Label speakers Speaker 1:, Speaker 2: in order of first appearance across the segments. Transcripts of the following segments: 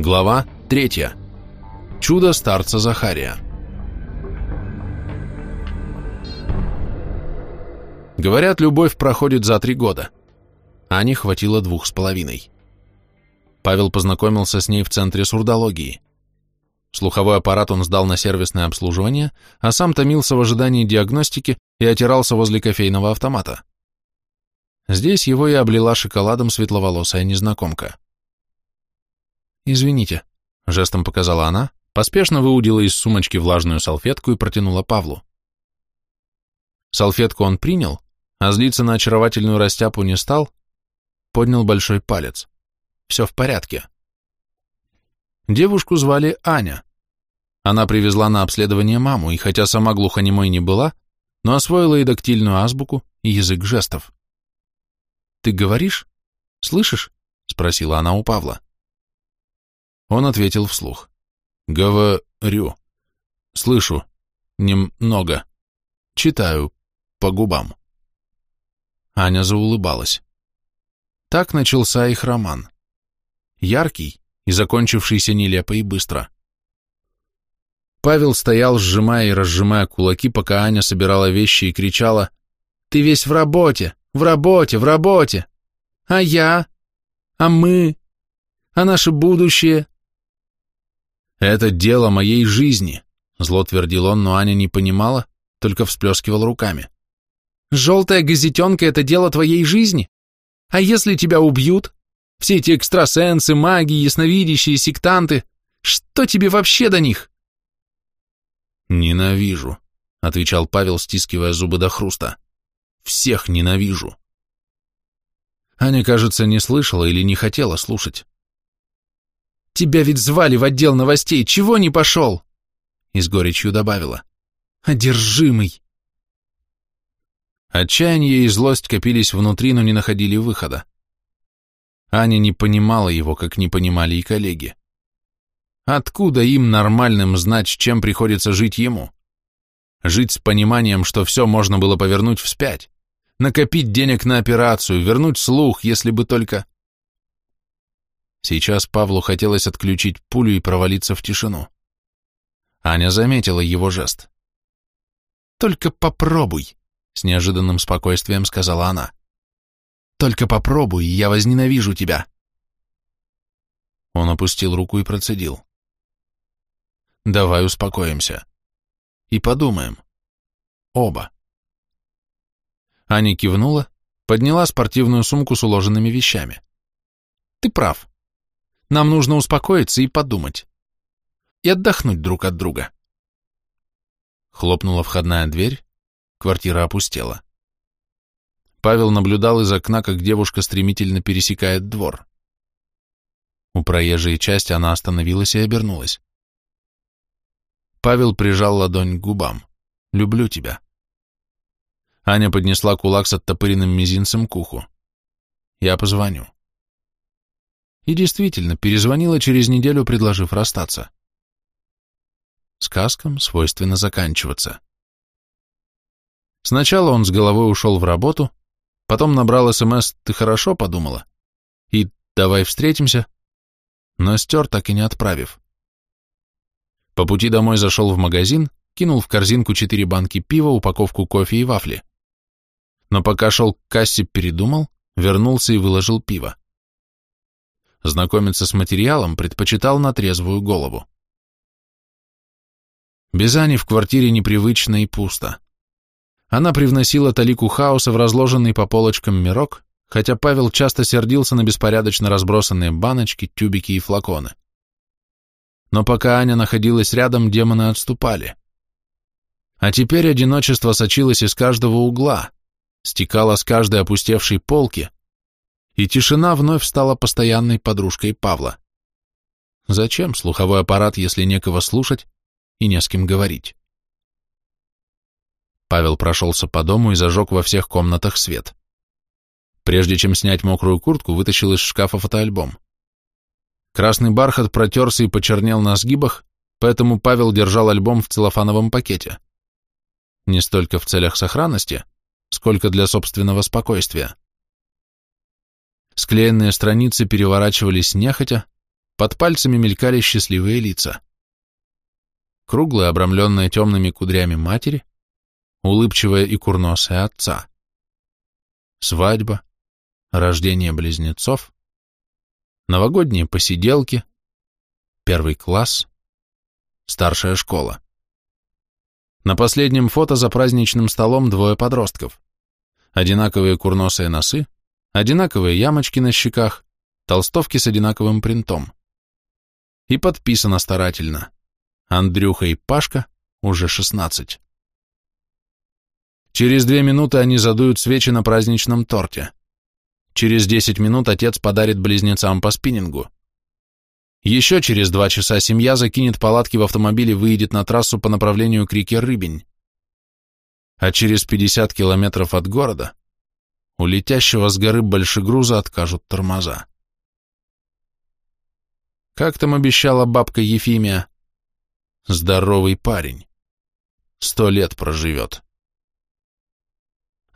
Speaker 1: Глава 3. Чудо старца Захария. Говорят, любовь проходит за три года. Ане хватило двух с половиной. Павел познакомился с ней в центре сурдологии. Слуховой аппарат он сдал на сервисное обслуживание, а сам томился в ожидании диагностики и отирался возле кофейного автомата. Здесь его и облила шоколадом светловолосая незнакомка. «Извините», — жестом показала она, поспешно выудила из сумочки влажную салфетку и протянула Павлу. Салфетку он принял, а злиться на очаровательную растяпу не стал, поднял большой палец. Все в порядке. Девушку звали Аня. Она привезла на обследование маму, и хотя сама глухонемой не была, но освоила и дактильную азбуку, и язык жестов. «Ты говоришь? Слышишь?» — спросила она у Павла. Он ответил вслух. «Говорю. Слышу. Немного. Читаю. По губам». Аня заулыбалась. Так начался их роман. Яркий и закончившийся нелепо и быстро. Павел стоял, сжимая и разжимая кулаки, пока Аня собирала вещи и кричала «Ты весь в работе! В работе! В работе! А я? А мы? А наше будущее? «Это дело моей жизни», — зло твердил он, но Аня не понимала, только всплескивал руками. «Желтая газетенка — это дело твоей жизни? А если тебя убьют? Все эти экстрасенсы, маги, ясновидящие, сектанты, что тебе вообще до них?» «Ненавижу», — отвечал Павел, стискивая зубы до хруста. «Всех ненавижу». Аня, кажется, не слышала или не хотела слушать.
Speaker 2: Тебя ведь звали в отдел новостей, чего не пошел?» И с горечью добавила. «Одержимый!»
Speaker 1: Отчаяние и злость копились внутри, но не находили выхода. Аня не понимала его, как не понимали и коллеги. Откуда им, нормальным, знать, чем приходится жить ему? Жить с пониманием, что все можно было повернуть вспять, накопить денег на операцию, вернуть слух, если бы только... Сейчас Павлу хотелось отключить пулю и провалиться в тишину. Аня заметила его жест.
Speaker 2: «Только попробуй», — с неожиданным спокойствием сказала она. «Только попробуй, я возненавижу тебя».
Speaker 1: Он опустил руку и процедил. «Давай успокоимся. И подумаем. Оба». Аня кивнула, подняла спортивную сумку с уложенными вещами.
Speaker 2: «Ты прав. Нам нужно успокоиться и подумать. И отдохнуть друг от друга.
Speaker 1: Хлопнула входная дверь, квартира опустела. Павел наблюдал из окна, как девушка стремительно пересекает двор. У проезжей части она остановилась и обернулась. Павел прижал ладонь к губам. «Люблю тебя». Аня поднесла кулак с оттопыренным мизинцем к уху. «Я позвоню». И действительно, перезвонила через неделю, предложив расстаться. Сказкам свойственно заканчиваться. Сначала он с головой ушел в работу, потом набрал СМС «Ты хорошо?» подумала и «Давай встретимся», но стер, так и не отправив. По пути домой зашел в магазин, кинул в корзинку четыре банки пива, упаковку кофе и вафли. Но пока шел к кассе, передумал, вернулся и выложил пиво знакомиться с материалом предпочитал на трезвую голову. Без Ани в квартире непривычно и пусто. Она привносила талику хаоса в разложенный по полочкам мирок, хотя Павел часто сердился на беспорядочно разбросанные баночки, тюбики и флаконы. Но пока Аня находилась рядом, демоны отступали. А теперь одиночество сочилось из каждого угла, стекало с каждой опустевшей полки, и тишина вновь стала постоянной подружкой Павла. Зачем слуховой аппарат, если некого слушать и не с кем говорить? Павел прошелся по дому и зажег во всех комнатах свет. Прежде чем снять мокрую куртку, вытащил из шкафа фотоальбом. Красный бархат протерся и почернел на сгибах, поэтому Павел держал альбом в целлофановом пакете. Не столько в целях сохранности, сколько для собственного спокойствия. Склеенные страницы переворачивались нехотя, Под пальцами мелькали счастливые лица. Круглая, обрамленная темными кудрями матери, улыбчивая и курносая отца. Свадьба, рождение близнецов, новогодние посиделки, первый класс, старшая школа. На последнем фото за праздничным столом двое подростков. Одинаковые курносые носы, одинаковые ямочки на щеках, толстовки с одинаковым принтом. И подписано старательно. Андрюха и Пашка уже 16. Через две минуты они задуют свечи на праздничном торте. Через 10 минут отец подарит близнецам по спиннингу. Еще через два часа семья закинет палатки в автомобиль и выедет на трассу по направлению к реке Рыбень. А через 50 километров от города у летящего с горы большегруза откажут тормоза. Как там обещала бабка Ефимия? Здоровый парень. Сто лет проживет.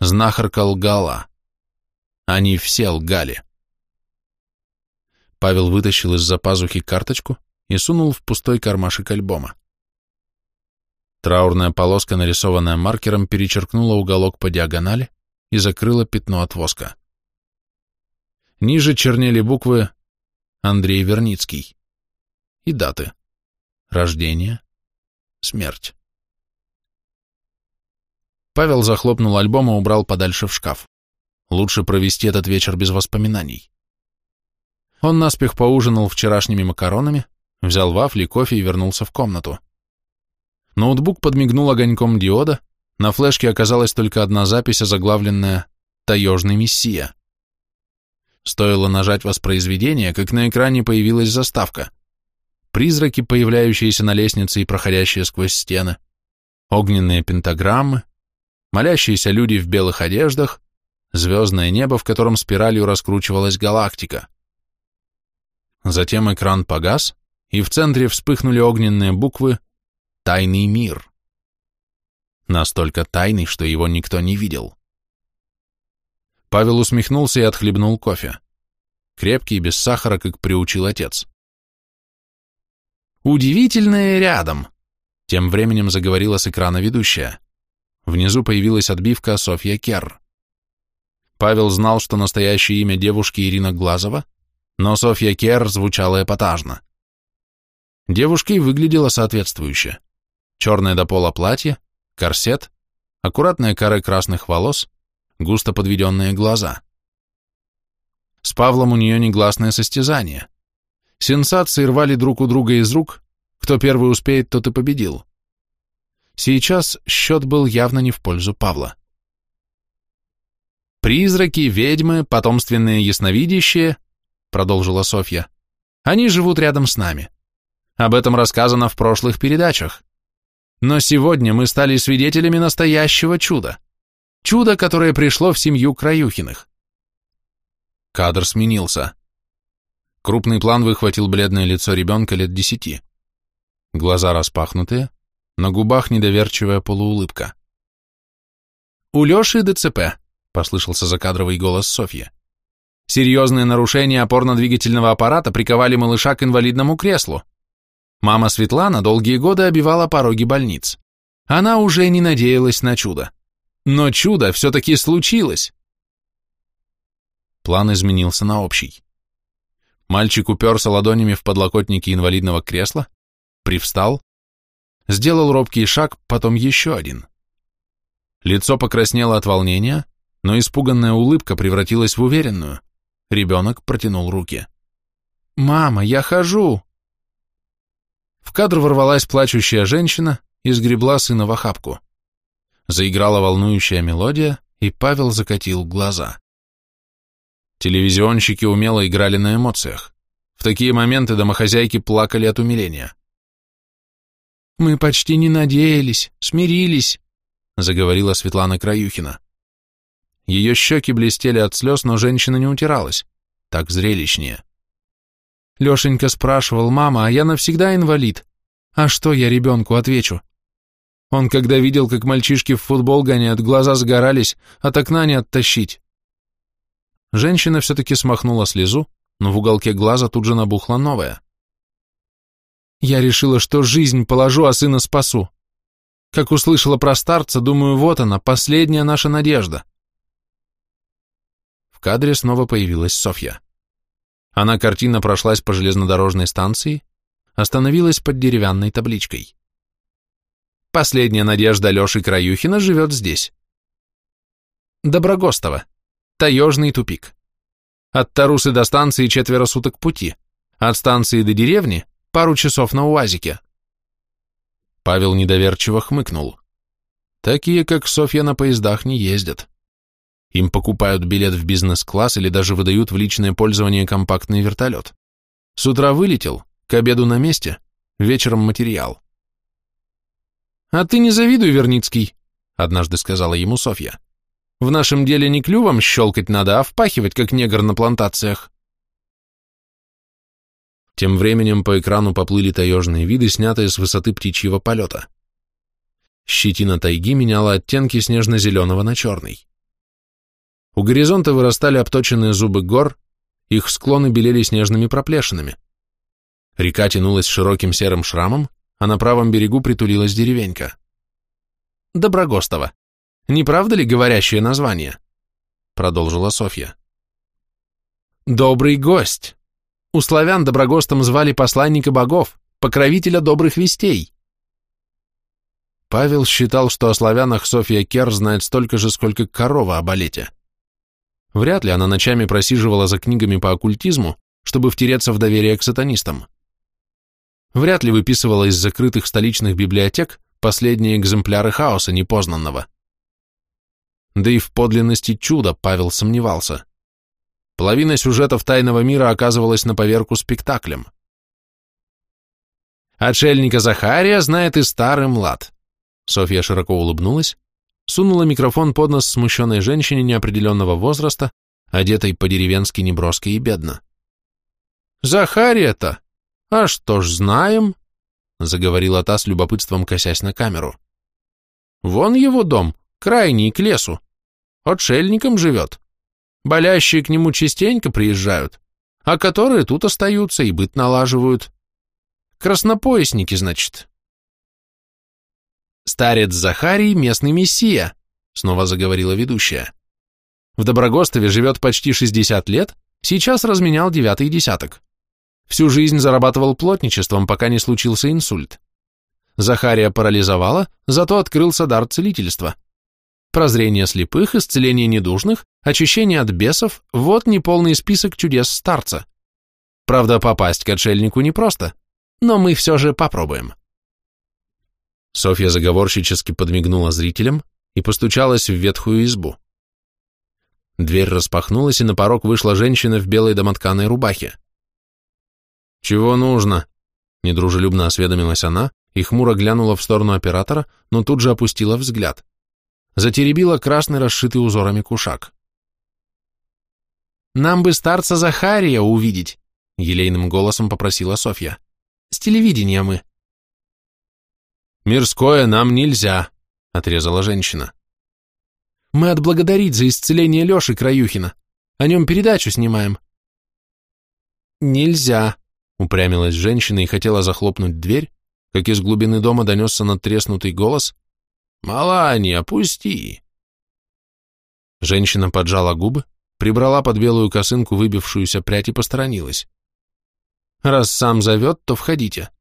Speaker 1: Знахарка лгала. Они все лгали. Павел вытащил из-за пазухи карточку и сунул в пустой кармашек альбома. Траурная полоска, нарисованная маркером, перечеркнула уголок по диагонали и закрыла пятно от воска. Ниже чернели буквы «Андрей Верницкий» и даты «Рождение», «Смерть». Павел захлопнул альбом и убрал подальше в шкаф. Лучше провести этот вечер без воспоминаний. Он наспех поужинал вчерашними макаронами, взял вафли, кофе и вернулся в комнату. Ноутбук подмигнул огоньком диода, на флешке оказалась только одна запись, озаглавленная «Таежный мессия». Стоило нажать воспроизведение, как на экране появилась заставка. Призраки, появляющиеся на лестнице и проходящие сквозь стены, огненные пентаграммы, молящиеся люди в белых одеждах, звездное небо, в котором спиралью раскручивалась галактика. Затем экран погас, и в центре вспыхнули огненные буквы «Тайный мир». Настолько тайный, что его никто не видел. Павел усмехнулся и отхлебнул кофе. Крепкий, без сахара, как приучил отец. «Удивительное рядом», — тем временем заговорила с экрана ведущая. Внизу появилась отбивка Софья Керр. Павел знал, что настоящее имя девушки Ирина Глазова, но Софья Кер звучала эпатажно. Девушка и выглядела соответствующе. Черное до пола платье, корсет, аккуратные коры красных волос, густо подведенные глаза. С Павлом у нее негласное состязание. Сенсации рвали друг у друга из рук, кто первый успеет, тот и победил. Сейчас счет был явно не в пользу Павла. Призраки, ведьмы, потомственные ясновидящие продолжила Софья. Они живут рядом с нами. Об этом рассказано в прошлых передачах. Но сегодня мы стали свидетелями настоящего чуда. Чудо, которое пришло в семью Краюхиных. Кадр сменился. Крупный план выхватил бледное лицо ребенка лет десяти. Глаза распахнутые, на губах недоверчивая полуулыбка. «У Леши ДЦП», — послышался закадровый голос Софьи. Серьезные нарушения опорно-двигательного аппарата приковали малыша к инвалидному креслу. Мама Светлана долгие годы обивала пороги больниц. Она уже не надеялась на чудо. Но чудо все-таки случилось. План изменился на общий. Мальчик уперся ладонями в подлокотники инвалидного кресла, привстал, сделал робкий шаг, потом еще один. Лицо покраснело от волнения, но испуганная улыбка превратилась в уверенную. Ребенок протянул руки. «Мама, я хожу!» В кадр ворвалась плачущая женщина и сгребла сына в охапку. Заиграла волнующая мелодия, и Павел закатил глаза. Телевизионщики умело играли на эмоциях. В такие моменты домохозяйки плакали от умиления. «Мы почти не надеялись, смирились», — заговорила Светлана Краюхина. Ее щеки блестели от слез, но женщина не утиралась. Так зрелищнее. Лешенька спрашивал, мама, а я навсегда инвалид? А что я ребенку отвечу? Он, когда видел, как мальчишки в футбол гоняют, глаза сгорались, от окна не оттащить. Женщина все-таки смахнула слезу, но в уголке глаза тут же набухла новая, Я решила, что жизнь положу, а сына спасу. Как услышала про старца, думаю, вот она, последняя наша надежда. В кадре снова появилась Софья. Она картинно прошлась по железнодорожной станции, остановилась под деревянной табличкой. Последняя надежда Леши Краюхина живет здесь. Доброгостово. Таежный тупик. От Тарусы до станции четверо суток пути. От станции до деревни пару часов на УАЗике. Павел недоверчиво хмыкнул. Такие, как Софья, на поездах не ездят. Им покупают билет в бизнес-класс или даже выдают в личное пользование компактный вертолет. С утра вылетел, к обеду на месте, вечером материал. «А ты не завидуй, Верницкий», — однажды сказала ему Софья. «В нашем деле не клювом щелкать надо, а впахивать, как негр на плантациях». Тем временем по экрану поплыли таежные виды, снятые с высоты птичьего полета. Щетина тайги меняла оттенки снежно-зеленого на черный. У горизонта вырастали обточенные зубы гор, их склоны белели снежными проплешинами. Река тянулась широким серым шрамом, а на правом берегу притулилась деревенька. Доброгостово. Не правда ли говорящее название? Продолжила Софья. Добрый гость. У славян Доброгостом звали посланника богов, покровителя добрых вестей. Павел считал, что о славянах Софья Кер знает столько же, сколько корова о балете. Вряд ли она ночами просиживала за книгами по оккультизму, чтобы втереться в доверие к сатанистам. Вряд ли выписывала из закрытых столичных библиотек последние экземпляры хаоса непознанного. Да и в подлинности чуда Павел сомневался. Половина сюжетов тайного мира оказывалась на поверку спектаклем. Отшельника Захария знает и старый млад. Софья широко улыбнулась, сунула микрофон под нос смущенной женщине неопределенного возраста, одетой по-деревенски неброско и бедно. «Захария-то! А что ж, знаем!» — заговорила та с любопытством, косясь на камеру. «Вон его дом, крайний, к лесу. Отшельником живет. Болящие к нему частенько приезжают, а которые тут остаются и быт налаживают. Краснопоясники, значит. Старец Захарий — местный мессия, снова заговорила ведущая. В Доброгостове живет почти 60 лет, сейчас разменял девятый десяток. Всю жизнь зарабатывал плотничеством, пока не случился инсульт. Захария парализовала, зато открылся дар целительства. Прозрение слепых, исцеление недужных, очищение от бесов – вот неполный список чудес старца. Правда, попасть к отшельнику непросто, но мы все же попробуем. Софья заговорщически подмигнула зрителям и постучалась в ветхую избу. Дверь распахнулась, и на порог вышла женщина в белой домотканой рубахе. «Чего нужно?» – недружелюбно осведомилась она и хмуро глянула в сторону оператора, но тут же опустила взгляд затеребила красный расшитый узорами кушак. «Нам бы старца Захария увидеть», — елейным голосом попросила Софья. «С телевидения мы». «Мирское нам нельзя», — отрезала женщина. «Мы отблагодарить за исцеление Леши Краюхина. О нем передачу снимаем». «Нельзя», — упрямилась женщина и хотела захлопнуть дверь, как из глубины дома донесся надтреснутый голос, «Маланья, пусти!» Женщина поджала губы, прибрала под белую косынку выбившуюся прядь и посторонилась. «Раз сам зовет, то входите».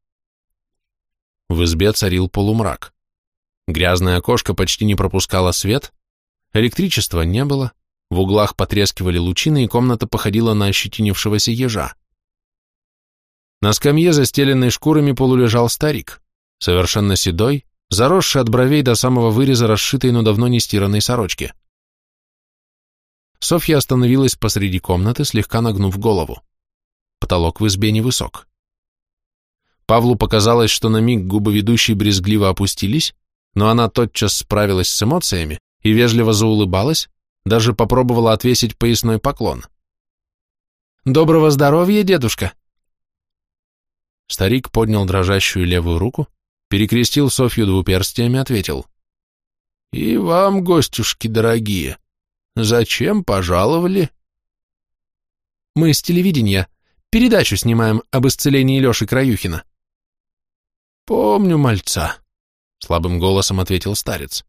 Speaker 1: В избе царил полумрак. Грязное окошко почти не пропускало свет, электричества не было, в углах потрескивали лучины, и комната походила на ощетинившегося ежа. На скамье, застеленной шкурами, полулежал старик, совершенно седой, заросший от бровей до самого выреза расшитой, но давно не стиранной сорочки. Софья остановилась посреди комнаты, слегка нагнув голову. Потолок в избе невысок. Павлу показалось, что на миг губы ведущей брезгливо опустились, но она тотчас справилась с эмоциями и вежливо заулыбалась, даже попробовала отвесить поясной поклон. «Доброго здоровья, дедушка!» Старик поднял дрожащую левую руку, перекрестил Софью двуперстиями, ответил. «И вам, гостюшки дорогие, зачем пожаловали?» «Мы с телевидения передачу снимаем об исцелении Леши Краюхина».
Speaker 2: Помню мальца, слабым голосом ответил старец.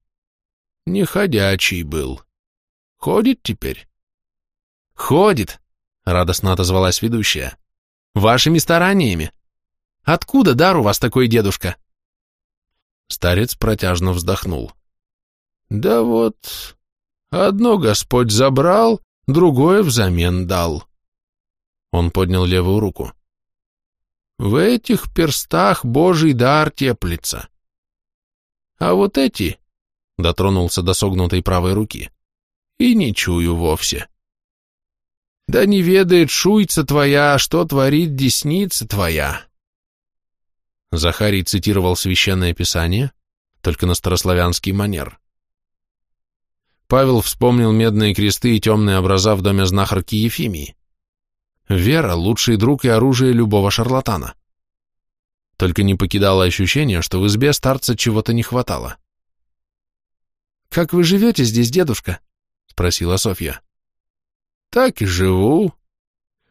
Speaker 2: Неходячий был. Ходит теперь?
Speaker 1: Ходит, радостно отозвалась ведущая. Вашими стараниями. Откуда дар у вас такой дедушка?
Speaker 2: Старец протяжно вздохнул. Да вот, одно Господь забрал, другое взамен дал. Он поднял левую руку. В этих перстах Божий дар теплится. А вот эти, дотронулся до согнутой правой руки, и не чую вовсе. Да не ведает шуйца твоя, что творит десница твоя. Захарий цитировал священное писание, только на старославянский манер. Павел вспомнил медные кресты и темные образа в доме знахарки Ефимии. Вера — лучший друг и оружие любого шарлатана. Только не покидало ощущение, что в избе старца чего-то не хватало.
Speaker 1: «Как вы живете здесь, дедушка?» — спросила Софья.
Speaker 2: «Так и живу.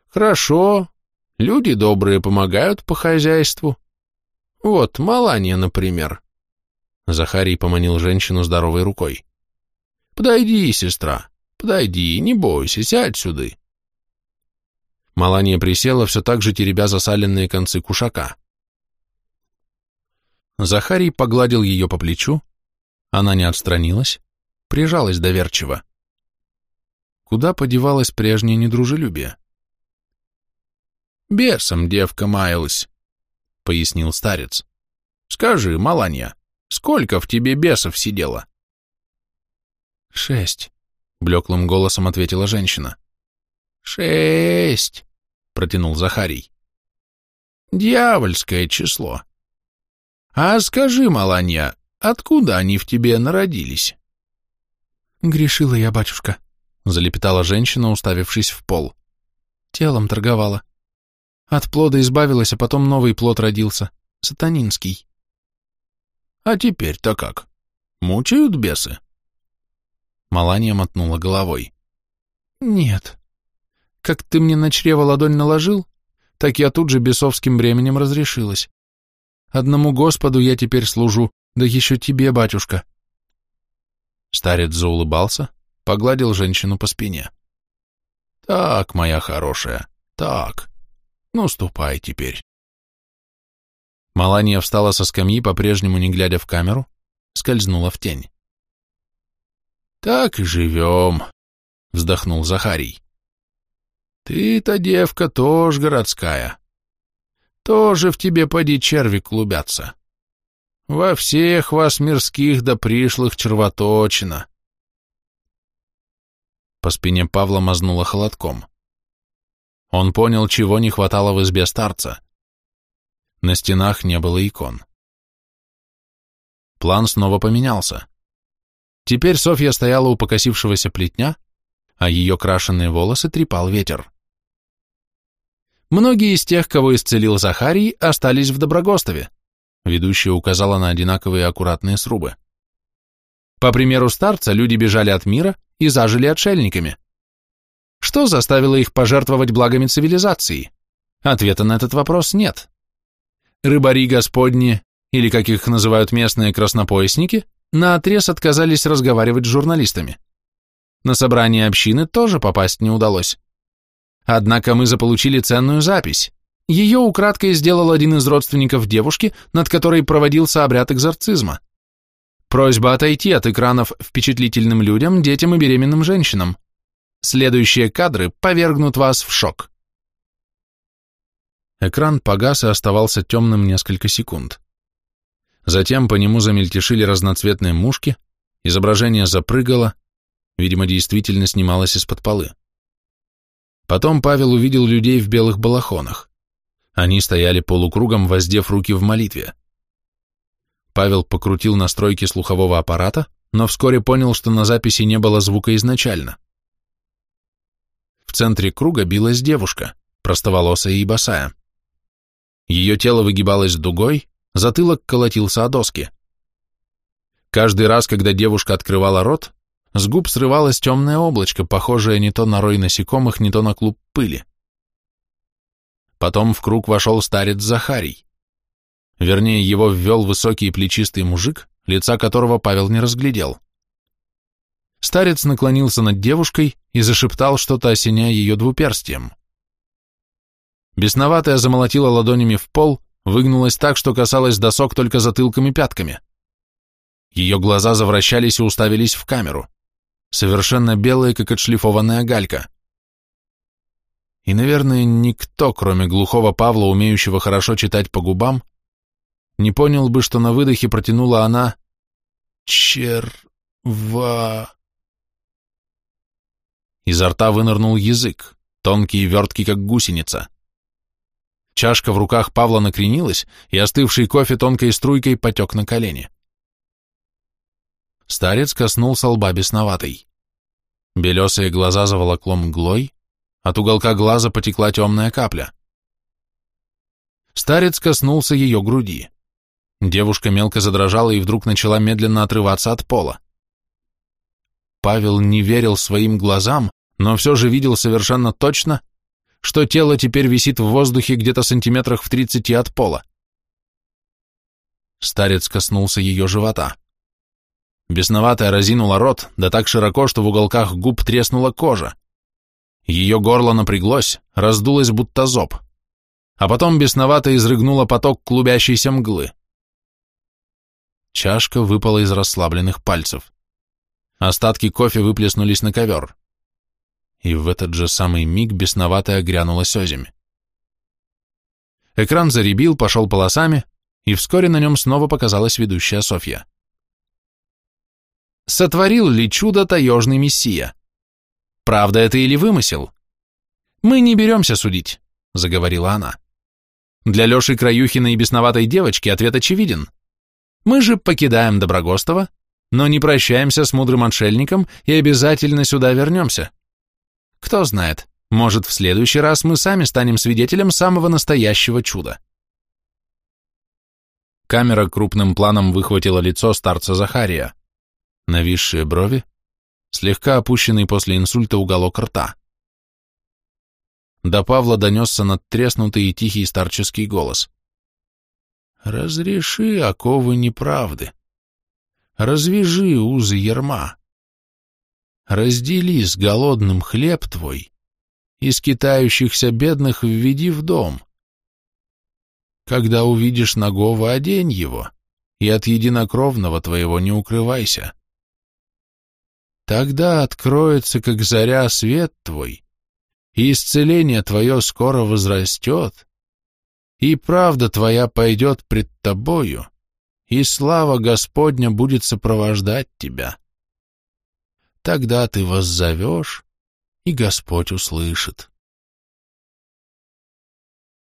Speaker 2: Хорошо. Люди добрые помогают по хозяйству. Вот, Маланья, например».
Speaker 1: Захарий поманил женщину здоровой рукой.
Speaker 2: «Подойди, сестра, подойди, не бойся, сядь сюда».
Speaker 1: Маланья присела, все так же теребя засаленные концы кушака. Захарий погладил ее по плечу, она не отстранилась, прижалась доверчиво. Куда подевалось прежнее недружелюбие?
Speaker 2: «Бесом девка маялась», — пояснил старец. «Скажи, Маланья, сколько в тебе бесов сидело?»
Speaker 1: «Шесть», — блеклым голосом ответила женщина.
Speaker 2: «Шесть», — протянул Захарий. «Дьявольское число. А скажи, Маланья, откуда они в тебе народились?»
Speaker 1: «Грешила я, батюшка», — залепетала женщина, уставившись в пол. «Телом торговала. От плода избавилась, а потом новый плод родился, сатанинский».
Speaker 2: «А теперь-то как? Мучают бесы?»
Speaker 1: Маланья мотнула головой.
Speaker 2: «Нет.
Speaker 1: Как ты мне на чрево ладонь наложил, так я тут же бесовским бременем разрешилась. Одному Господу я теперь служу, да еще тебе, батюшка».
Speaker 2: Старец заулыбался, погладил женщину по спине. «Так, моя хорошая, так. Ну, ступай теперь».
Speaker 1: Малания встала со скамьи, по-прежнему не глядя в камеру, скользнула в тень.
Speaker 2: «Так и живем», — вздохнул Захарий. «Ты-то, девка, тоже городская. Тоже в тебе поди черви клубятся. Во всех вас мирских да пришлых червоточина.
Speaker 1: По спине Павла мазнуло холодком. Он понял, чего не хватало в избе старца. На стенах не было икон. План снова поменялся. Теперь Софья стояла у покосившегося плетня, а ее крашеные волосы трепал ветер. Многие из тех, кого исцелил Захарий, остались в Доброгостове. Ведущая указала на одинаковые аккуратные срубы. По примеру старца, люди бежали от мира и зажили отшельниками. Что заставило их пожертвовать благами цивилизации? Ответа на этот вопрос нет. Рыбари Господни, или как их называют местные краснопоясники, наотрез отказались разговаривать с журналистами. На собрание общины тоже попасть не удалось. Однако мы заполучили ценную запись. Ее украдкой сделал один из родственников девушки, над которой проводился обряд экзорцизма. Просьба отойти от экранов впечатлительным людям, детям и беременным женщинам. Следующие кадры повергнут вас в шок. Экран погас и оставался темным несколько секунд. Затем по нему замельтешили разноцветные мушки, изображение запрыгало, видимо, действительно снималось из-под полы. Потом Павел увидел людей в белых балахонах. Они стояли полукругом, воздев руки в молитве. Павел покрутил настройки слухового аппарата, но вскоре понял, что на записи не было звука изначально. В центре круга билась девушка, простоволосая и босая. Ее тело выгибалось дугой, затылок колотился о доски. Каждый раз, когда девушка открывала рот, с губ срывалось темное облачко, похожее не то на рой насекомых, не то на клуб пыли. Потом в круг вошел старец Захарий. Вернее, его ввел высокий плечистый мужик, лица которого Павел не разглядел. Старец наклонился над девушкой и зашептал что-то, осеняя ее двуперстием. Бесноватая замолотила ладонями в пол, выгнулась так, что касалась досок только затылком и пятками. Ее глаза завращались и уставились в камеру, совершенно белые, как отшлифованная галька. И, наверное, никто, кроме глухого Павла, умеющего хорошо читать по губам, не понял бы, что на выдохе протянула она «Черва...» Изо рта вынырнул язык, тонкий и верткий, как гусеница. Чашка в руках Павла накренилась, и остывший кофе тонкой струйкой потек на колени. Старец коснулся лба бесноватой. Белесые глаза заволокло мглой, от уголка глаза потекла темная капля. Старец коснулся ее груди. Девушка мелко задрожала и вдруг начала медленно отрываться от пола. Павел не верил своим глазам, но все же видел совершенно точно, что тело теперь висит в воздухе где-то сантиметрах в тридцати от пола. Старец коснулся ее живота. Бесноватая разинула рот, да так широко, что в уголках губ треснула кожа. Ее горло напряглось, раздулось будто зоб. А потом бесновато изрыгнула поток клубящейся мглы. Чашка выпала из расслабленных пальцев. Остатки кофе выплеснулись на ковер и в этот же самый миг бесноватая грянулась озимь. Экран заребил, пошел полосами, и вскоре на нем снова показалась ведущая Софья. Сотворил ли чудо таежный мессия? Правда это или вымысел? Мы не беремся судить, заговорила она. Для Леши Краюхина и бесноватой девочки ответ очевиден. Мы же покидаем Доброгостова, но не прощаемся с мудрым отшельником и обязательно сюда вернемся. Кто знает, может, в следующий раз мы сами станем свидетелем самого настоящего чуда. Камера крупным планом выхватила лицо старца Захария. Нависшие брови, слегка опущенный после инсульта уголок рта. До Павла донесся надтреснутый и тихий старческий голос. «Разреши оковы неправды. Развяжи узы ерма раздели с голодным хлеб твой, и скитающихся бедных введи в дом. Когда увидишь нагого, одень его, и от единокровного твоего не укрывайся. Тогда откроется, как заря, свет твой, и исцеление твое скоро возрастет, и правда твоя пойдет пред тобою, и слава Господня будет сопровождать тебя. Тогда ты воззовешь, и Господь услышит.